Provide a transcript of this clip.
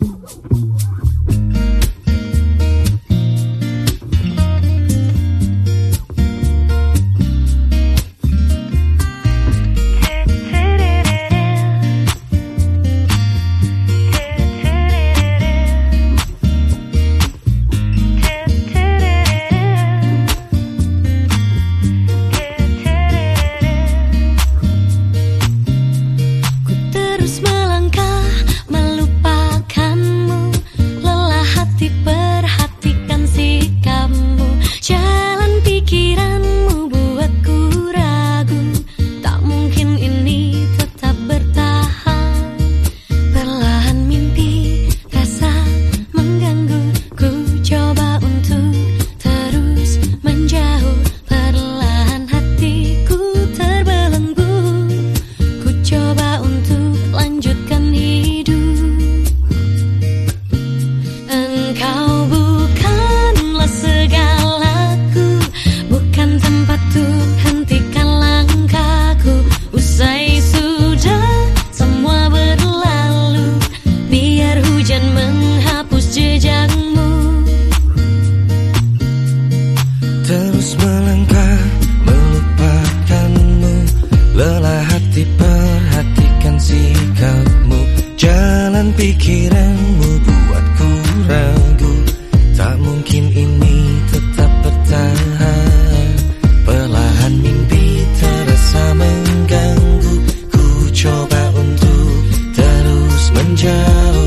Terus Pikiranmu buatku ragu. Tak mungkin ini tetap bertahan. Perlahan mimpi terasa mengganggu. Ku coba untuk terus menjauh.